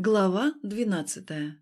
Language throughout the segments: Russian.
Глава двенадцатая.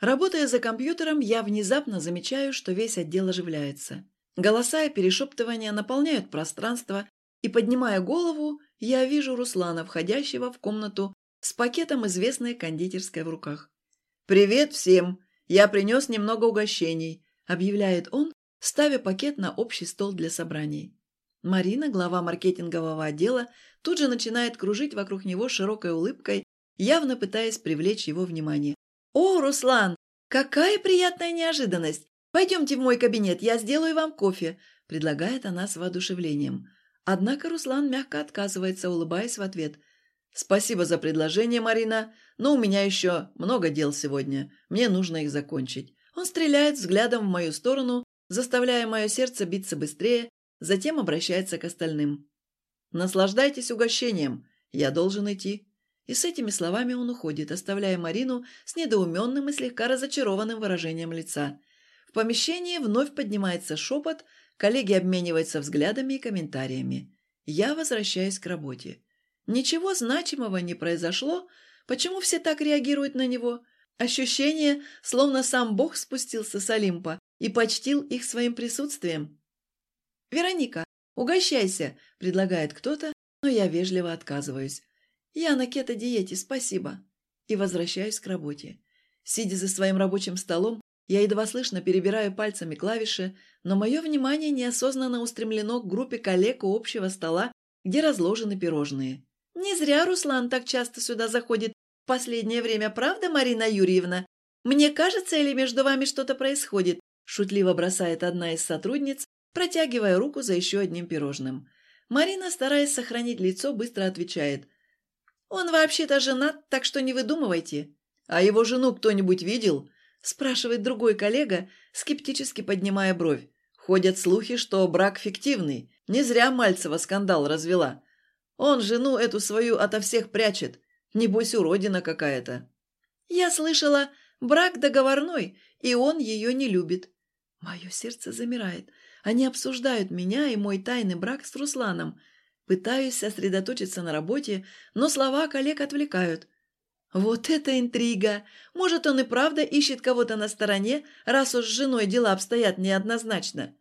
Работая за компьютером, я внезапно замечаю, что весь отдел оживляется. Голоса и перешептывания наполняют пространство, и, поднимая голову, я вижу Руслана, входящего в комнату с пакетом известной кондитерской в руках. «Привет всем! Я принес немного угощений», – объявляет он, ставя пакет на общий стол для собраний. Марина, глава маркетингового отдела, тут же начинает кружить вокруг него широкой улыбкой явно пытаясь привлечь его внимание. «О, Руслан, какая приятная неожиданность! Пойдемте в мой кабинет, я сделаю вам кофе», – предлагает она с воодушевлением. Однако Руслан мягко отказывается, улыбаясь в ответ. «Спасибо за предложение, Марина, но у меня еще много дел сегодня. Мне нужно их закончить». Он стреляет взглядом в мою сторону, заставляя мое сердце биться быстрее, затем обращается к остальным. «Наслаждайтесь угощением. Я должен идти». И с этими словами он уходит, оставляя Марину с недоуменным и слегка разочарованным выражением лица. В помещении вновь поднимается шепот, коллеги обмениваются взглядами и комментариями. Я возвращаюсь к работе. Ничего значимого не произошло, почему все так реагируют на него? Ощущение, словно сам Бог спустился с Олимпа и почтил их своим присутствием. «Вероника, угощайся», – предлагает кто-то, но я вежливо отказываюсь. «Я на кето-диете, спасибо!» И возвращаюсь к работе. Сидя за своим рабочим столом, я едва слышно перебираю пальцами клавиши, но мое внимание неосознанно устремлено к группе коллег у общего стола, где разложены пирожные. «Не зря Руслан так часто сюда заходит в последнее время, правда, Марина Юрьевна? Мне кажется, или между вами что-то происходит?» шутливо бросает одна из сотрудниц, протягивая руку за еще одним пирожным. Марина, стараясь сохранить лицо, быстро отвечает. Он вообще-то женат, так что не выдумывайте. А его жену кто-нибудь видел? Спрашивает другой коллега, скептически поднимая бровь. Ходят слухи, что брак фиктивный. Не зря Мальцева скандал развела. Он жену эту свою ото всех прячет. Небось, уродина какая-то. Я слышала, брак договорной, и он ее не любит. Мое сердце замирает. Они обсуждают меня и мой тайный брак с Русланом – Пытаюсь сосредоточиться на работе, но слова коллег отвлекают. Вот это интрига! Может, он и правда ищет кого-то на стороне, раз уж с женой дела обстоят неоднозначно.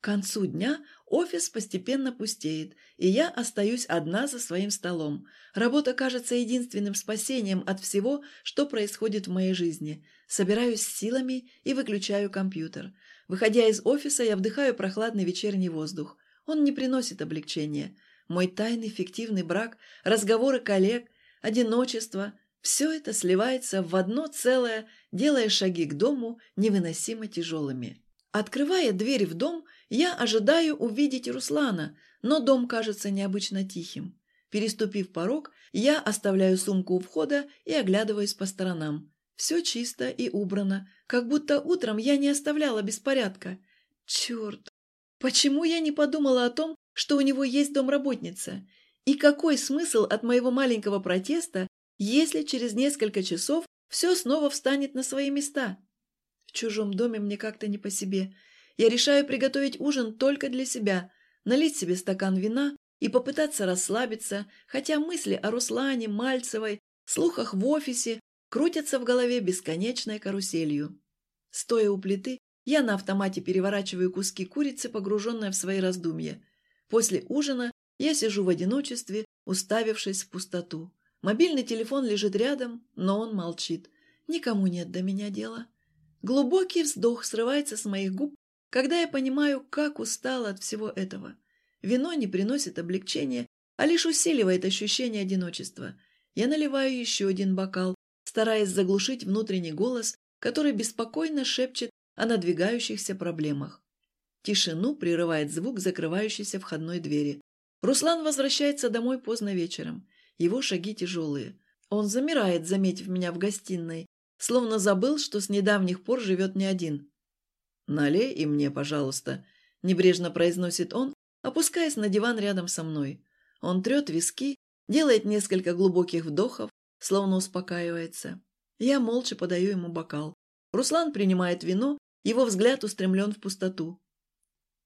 К концу дня офис постепенно пустеет, и я остаюсь одна за своим столом. Работа кажется единственным спасением от всего, что происходит в моей жизни. Собираюсь силами и выключаю компьютер. Выходя из офиса, я вдыхаю прохладный вечерний воздух. Он не приносит облегчения. Мой тайный фиктивный брак, разговоры коллег, одиночество – все это сливается в одно целое, делая шаги к дому невыносимо тяжелыми. Открывая дверь в дом, я ожидаю увидеть Руслана, но дом кажется необычно тихим. Переступив порог, я оставляю сумку у входа и оглядываюсь по сторонам. Все чисто и убрано, как будто утром я не оставляла беспорядка. Черт! Почему я не подумала о том, что у него есть домработница. И какой смысл от моего маленького протеста, если через несколько часов все снова встанет на свои места? В чужом доме мне как-то не по себе. Я решаю приготовить ужин только для себя, налить себе стакан вина и попытаться расслабиться, хотя мысли о Руслане, Мальцевой, слухах в офисе крутятся в голове бесконечной каруселью. Стоя у плиты, я на автомате переворачиваю куски курицы, погруженные в свои раздумья. После ужина я сижу в одиночестве, уставившись в пустоту. Мобильный телефон лежит рядом, но он молчит. Никому нет до меня дела. Глубокий вздох срывается с моих губ, когда я понимаю, как устала от всего этого. Вино не приносит облегчения, а лишь усиливает ощущение одиночества. Я наливаю еще один бокал, стараясь заглушить внутренний голос, который беспокойно шепчет о надвигающихся проблемах. Тишину прерывает звук закрывающейся входной двери. Руслан возвращается домой поздно вечером. Его шаги тяжелые. Он замирает, заметив меня в гостиной, словно забыл, что с недавних пор живет не один. «Налей и мне, пожалуйста», – небрежно произносит он, опускаясь на диван рядом со мной. Он трет виски, делает несколько глубоких вдохов, словно успокаивается. Я молча подаю ему бокал. Руслан принимает вино, его взгляд устремлен в пустоту.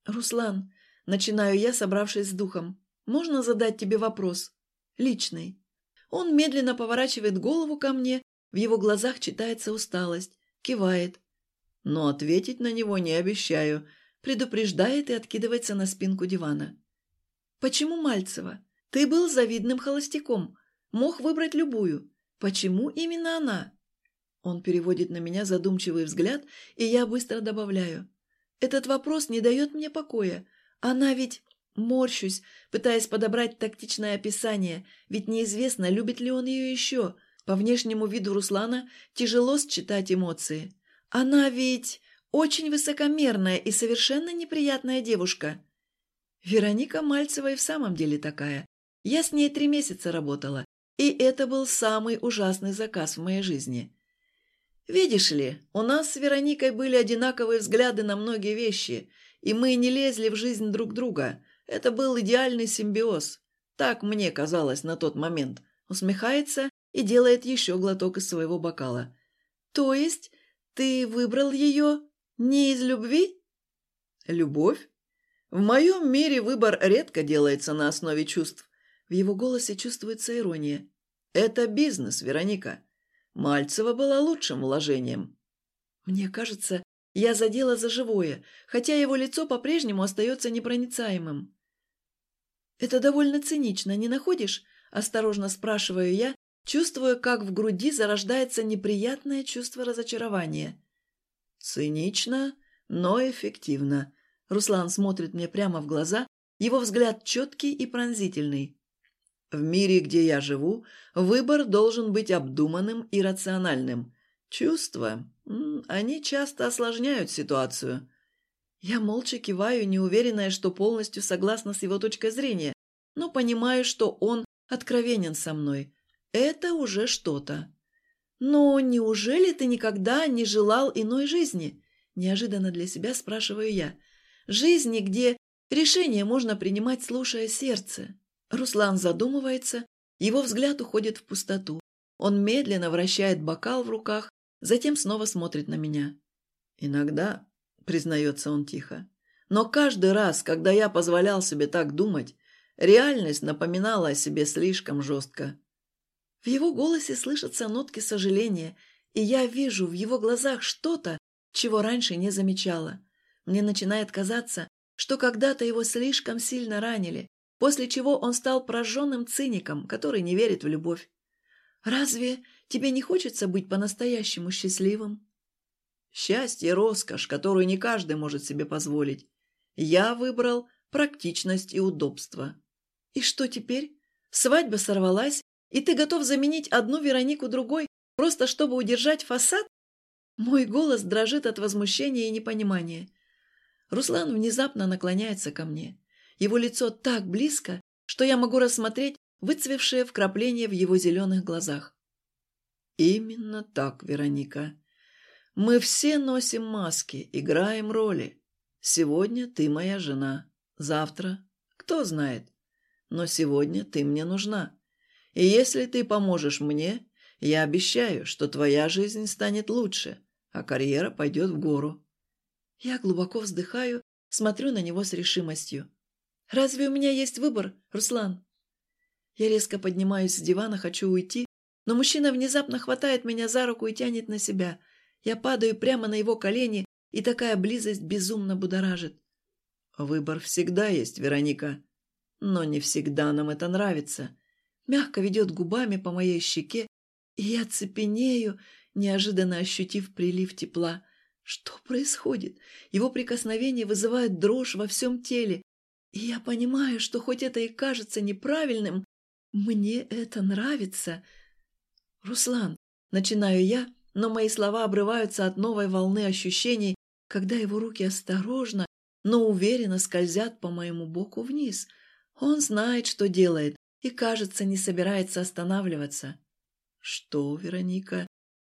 «Руслан, начинаю я, собравшись с духом, можно задать тебе вопрос? Личный». Он медленно поворачивает голову ко мне, в его глазах читается усталость, кивает. Но ответить на него не обещаю, предупреждает и откидывается на спинку дивана. «Почему Мальцева? Ты был завидным холостяком, мог выбрать любую. Почему именно она?» Он переводит на меня задумчивый взгляд, и я быстро добавляю. «Этот вопрос не дает мне покоя. Она ведь Морщусь, пытаясь подобрать тактичное описание, ведь неизвестно, любит ли он ее еще. По внешнему виду Руслана тяжело считать эмоции. Она ведь очень высокомерная и совершенно неприятная девушка. Вероника Мальцева и в самом деле такая. Я с ней три месяца работала, и это был самый ужасный заказ в моей жизни. Видишь ли, у нас с Вероникой были одинаковые взгляды на многие вещи, и мы не лезли в жизнь друг друга – это был идеальный симбиоз. Так мне казалось на тот момент. Усмехается и делает еще глоток из своего бокала. То есть ты выбрал ее не из любви? Любовь? В моем мире выбор редко делается на основе чувств. В его голосе чувствуется ирония. Это бизнес, Вероника. Мальцева была лучшим вложением. Мне кажется, я задела за живое, хотя его лицо по-прежнему остается непроницаемым. «Это довольно цинично, не находишь?» – осторожно спрашиваю я, чувствуя, как в груди зарождается неприятное чувство разочарования. «Цинично, но эффективно». Руслан смотрит мне прямо в глаза, его взгляд четкий и пронзительный. «В мире, где я живу, выбор должен быть обдуманным и рациональным. Чувства, они часто осложняют ситуацию». Я молча киваю, неуверенная, что полностью согласна с его точкой зрения, но понимаю, что он откровенен со мной. Это уже что-то. «Но неужели ты никогда не желал иной жизни?» Неожиданно для себя спрашиваю я. «Жизни, где решение можно принимать, слушая сердце». Руслан задумывается, его взгляд уходит в пустоту. Он медленно вращает бокал в руках, затем снова смотрит на меня. «Иногда – признается он тихо. «Но каждый раз, когда я позволял себе так думать, реальность напоминала о себе слишком жестко». В его голосе слышатся нотки сожаления, и я вижу в его глазах что-то, чего раньше не замечала. Мне начинает казаться, что когда-то его слишком сильно ранили, после чего он стал прожженным циником, который не верит в любовь. «Разве тебе не хочется быть по-настоящему счастливым?» Счастье – роскошь, которую не каждый может себе позволить. Я выбрал практичность и удобство. И что теперь? Свадьба сорвалась, и ты готов заменить одну Веронику другой, просто чтобы удержать фасад? Мой голос дрожит от возмущения и непонимания. Руслан внезапно наклоняется ко мне. Его лицо так близко, что я могу рассмотреть выцвевшие вкрапления в его зеленых глазах. «Именно так, Вероника», мы все носим маски, играем роли. Сегодня ты моя жена, завтра кто знает. Но сегодня ты мне нужна. И если ты поможешь мне, я обещаю, что твоя жизнь станет лучше, а карьера пойдет в гору. Я глубоко вздыхаю, смотрю на него с решимостью. «Разве у меня есть выбор, Руслан?» Я резко поднимаюсь с дивана, хочу уйти, но мужчина внезапно хватает меня за руку и тянет на себя – я падаю прямо на его колени, и такая близость безумно будоражит. Выбор всегда есть, Вероника. Но не всегда нам это нравится. Мягко ведет губами по моей щеке, и я цепенею, неожиданно ощутив прилив тепла. Что происходит? Его прикосновение вызывает дрожь во всем теле. И я понимаю, что хоть это и кажется неправильным, мне это нравится. Руслан, начинаю я, но мои слова обрываются от новой волны ощущений, когда его руки осторожно, но уверенно скользят по моему боку вниз. Он знает, что делает, и, кажется, не собирается останавливаться. «Что, Вероника?»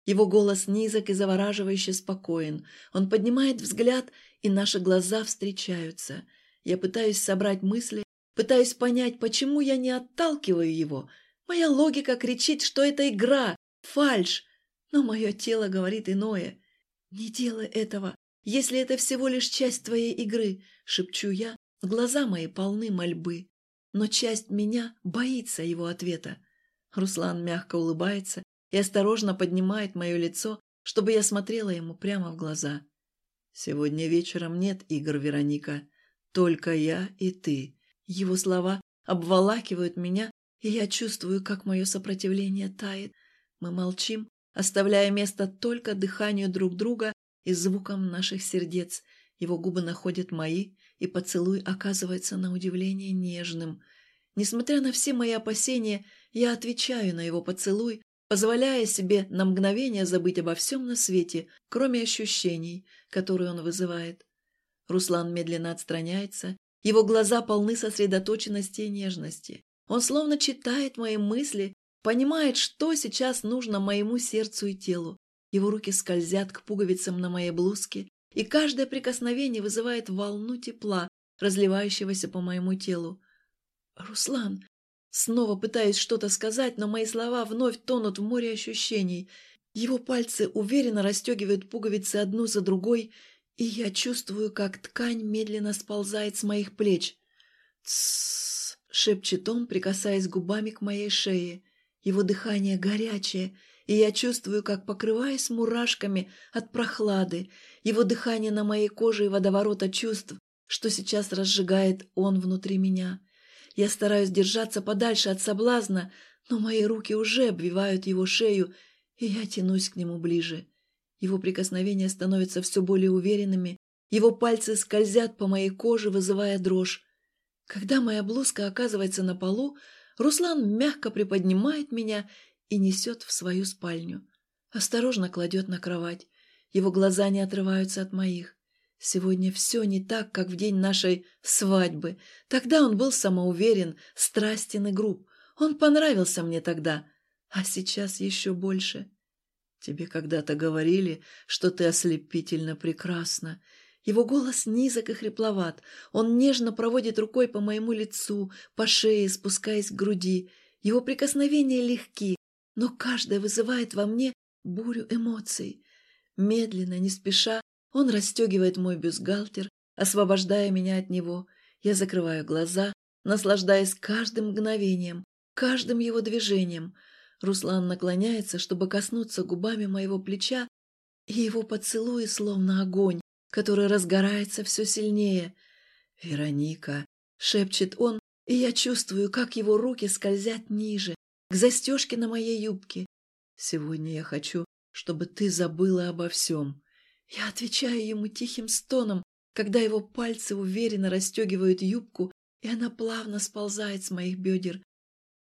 Его голос низок и завораживающе спокоен. Он поднимает взгляд, и наши глаза встречаются. Я пытаюсь собрать мысли, пытаюсь понять, почему я не отталкиваю его. Моя логика кричит, что это игра, фальшь, но мое тело говорит иное. «Не делай этого, если это всего лишь часть твоей игры», — шепчу я. Глаза мои полны мольбы. Но часть меня боится его ответа. Руслан мягко улыбается и осторожно поднимает мое лицо, чтобы я смотрела ему прямо в глаза. «Сегодня вечером нет игр, Вероника. Только я и ты». Его слова обволакивают меня, и я чувствую, как мое сопротивление тает. Мы молчим, оставляя место только дыханию друг друга и звукам наших сердец. Его губы находят мои, и поцелуй оказывается на удивление нежным. Несмотря на все мои опасения, я отвечаю на его поцелуй, позволяя себе на мгновение забыть обо всем на свете, кроме ощущений, которые он вызывает. Руслан медленно отстраняется, его глаза полны сосредоточенности и нежности. Он словно читает мои мысли, понимает, что сейчас нужно моему сердцу и телу. Его руки скользят к пуговицам на моей блузке, и каждое прикосновение вызывает волну тепла, разливающегося по моему телу. «Руслан!» Снова пытаюсь что-то сказать, но мои слова вновь тонут в море ощущений. Его пальцы уверенно расстегивают пуговицы одну за другой, и я чувствую, как ткань медленно сползает с моих плеч. «Тссс!» — шепчет он, прикасаясь губами к моей шее. Его дыхание горячее, и я чувствую, как покрываюсь мурашками от прохлады, его дыхание на моей коже и водоворота чувств, что сейчас разжигает он внутри меня. Я стараюсь держаться подальше от соблазна, но мои руки уже обвивают его шею, и я тянусь к нему ближе. Его прикосновения становятся все более уверенными, его пальцы скользят по моей коже, вызывая дрожь. Когда моя блузка оказывается на полу, Руслан мягко приподнимает меня и несет в свою спальню. Осторожно кладет на кровать. Его глаза не отрываются от моих. Сегодня все не так, как в день нашей свадьбы. Тогда он был самоуверен, страстен и груб. Он понравился мне тогда, а сейчас еще больше. Тебе когда-то говорили, что ты ослепительно прекрасна. Его голос низок и хрипловат. Он нежно проводит рукой по моему лицу, по шее, спускаясь к груди. Его прикосновения легки, но каждое вызывает во мне бурю эмоций. Медленно, не спеша, он расстегивает мой бюстгальтер, освобождая меня от него. Я закрываю глаза, наслаждаясь каждым мгновением, каждым его движением. Руслан наклоняется, чтобы коснуться губами моего плеча, и его поцелуи словно огонь, который разгорается все сильнее. «Вероника!» — шепчет он, и я чувствую, как его руки скользят ниже, к застежке на моей юбке. «Сегодня я хочу, чтобы ты забыла обо всем. Я отвечаю ему тихим стоном, когда его пальцы уверенно расстегивают юбку, и она плавно сползает с моих бедер.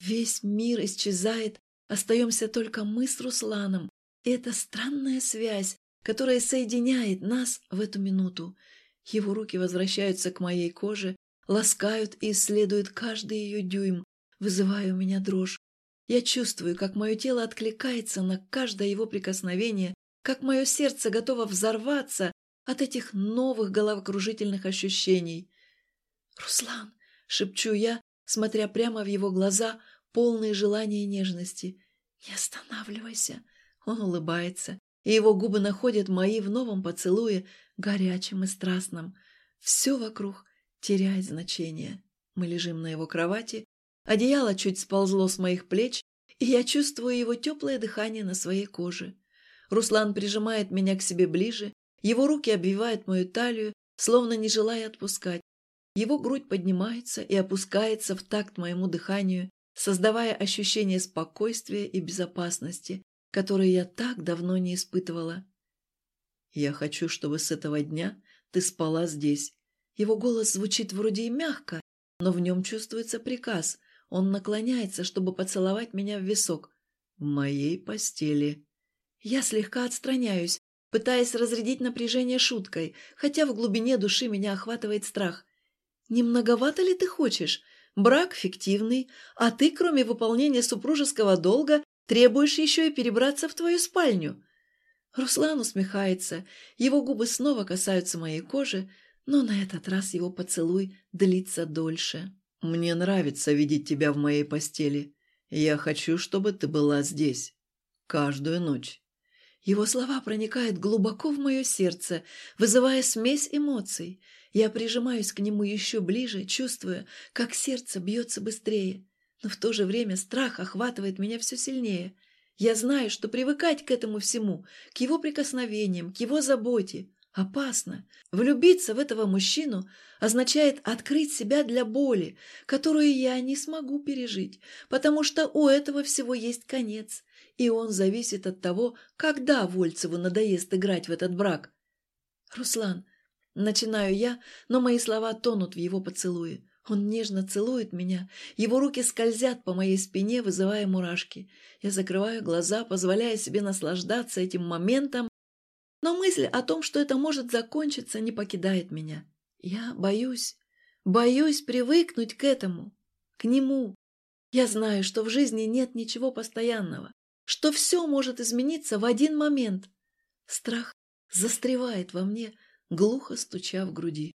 Весь мир исчезает, остаемся только мы с Русланом, и это странная связь, которая соединяет нас в эту минуту. Его руки возвращаются к моей коже, ласкают и исследуют каждый ее дюйм, вызывая у меня дрожь. Я чувствую, как мое тело откликается на каждое его прикосновение, как мое сердце готово взорваться от этих новых головокружительных ощущений. «Руслан!» — шепчу я, смотря прямо в его глаза, полные желания и нежности. «Не останавливайся!» Он улыбается, и его губы находят мои в новом поцелуе, горячем и страстном. Все вокруг теряет значение. Мы лежим на его кровати, одеяло чуть сползло с моих плеч, и я чувствую его теплое дыхание на своей коже. Руслан прижимает меня к себе ближе, его руки обвивают мою талию, словно не желая отпускать. Его грудь поднимается и опускается в такт моему дыханию, создавая ощущение спокойствия и безопасности, которое я так давно не испытывала. «Я хочу, чтобы с этого дня ты спала здесь». Его голос звучит вроде и мягко, но в нем чувствуется приказ. Он наклоняется, чтобы поцеловать меня в висок. «В моей постели». Я слегка отстраняюсь, пытаясь разрядить напряжение шуткой, хотя в глубине души меня охватывает страх. «Не многовато ли ты хочешь? Брак фиктивный, а ты, кроме выполнения супружеского долга, требуешь еще и перебраться в твою спальню». Руслан усмехается, его губы снова касаются моей кожи, но на этот раз его поцелуй длится дольше. «Мне нравится видеть тебя в моей постели. Я хочу, чтобы ты была здесь. Каждую ночь. Его слова проникают глубоко в мое сердце, вызывая смесь эмоций. Я прижимаюсь к нему еще ближе, чувствуя, как сердце бьется быстрее. Но в то же время страх охватывает меня все сильнее. Я знаю, что привыкать к этому всему, к его прикосновениям, к его заботе, опасно. Влюбиться в этого мужчину означает открыть себя для боли, которую я не смогу пережить, потому что у этого всего есть конец, и он зависит от того, когда Вольцеву надоест играть в этот брак. «Руслан», начинаю я, но мои слова тонут в его поцелуе. Он нежно целует меня, его руки скользят по моей спине, вызывая мурашки. Я закрываю глаза, позволяя себе наслаждаться этим моментом, но мысль о том, что это может закончиться, не покидает меня. Я боюсь, боюсь привыкнуть к этому, к нему. Я знаю, что в жизни нет ничего постоянного, что все может измениться в один момент. Страх застревает во мне, глухо стуча в груди.